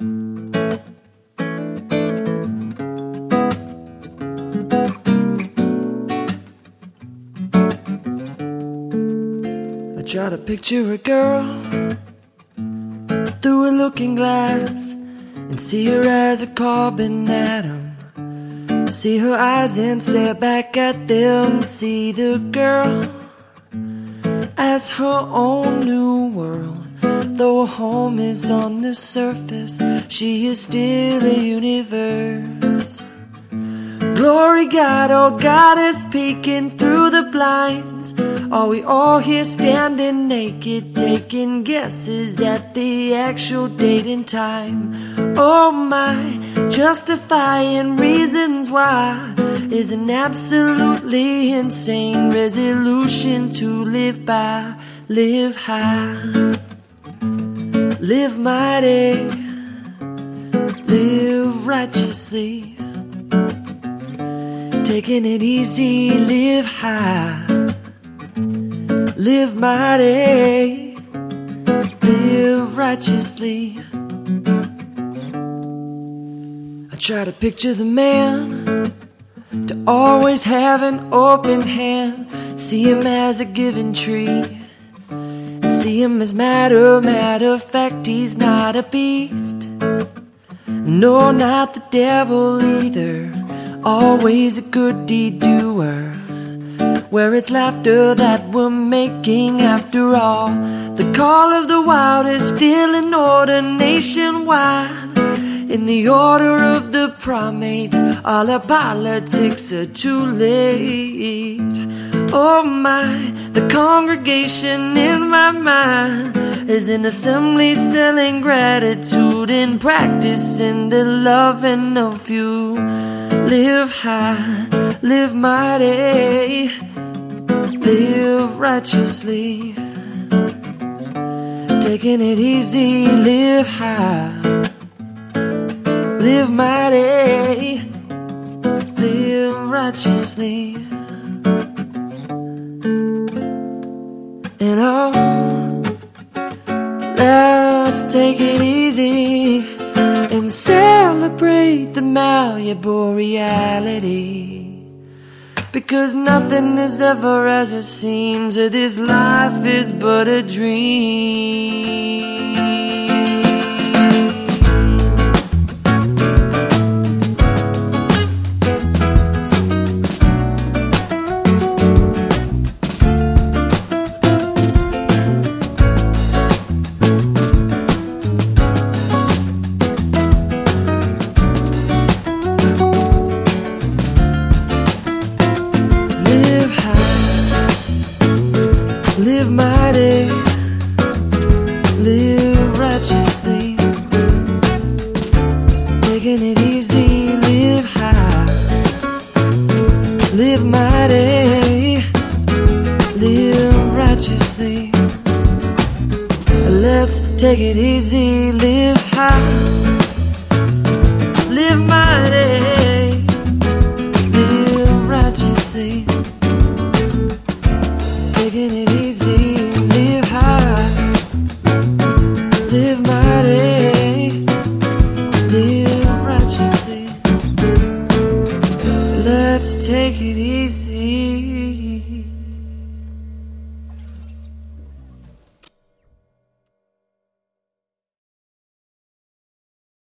I try to picture a girl through a looking glass and see her as a carbon atom. See her eyes and stare back at them. See the girl as her own new world. Though home is on the surface, she is still a universe. Glory God, oh God is peeking through the blinds. Are we all here standing naked, taking guesses at the actual date and time? Oh my, justifying reasons why is an absolutely insane resolution to live by, live high, live mighty, live righteously. Taking it easy, live high, live mighty, live righteously. I try to picture the man to always have an open hand, see him as a given tree. See him as matter, matter of fact, he's not a beast. No, not the devil either. Always a good deed doer. Where it's laughter that we're making after all. The call of the wild is still in order nationwide. In the order of the primates, all our politics are too late. Oh my, the congregation in my mind is an assembly selling gratitude and practicing the loving of you. Live high, live mighty, live righteously. Taking it easy, live high, live mighty, live righteously. Take it easy and celebrate the malleable reality. Because nothing is ever as it seems, this life is but a dream. Taking it easy, live high, live mighty, live righteously. Let's take it easy, live high, take it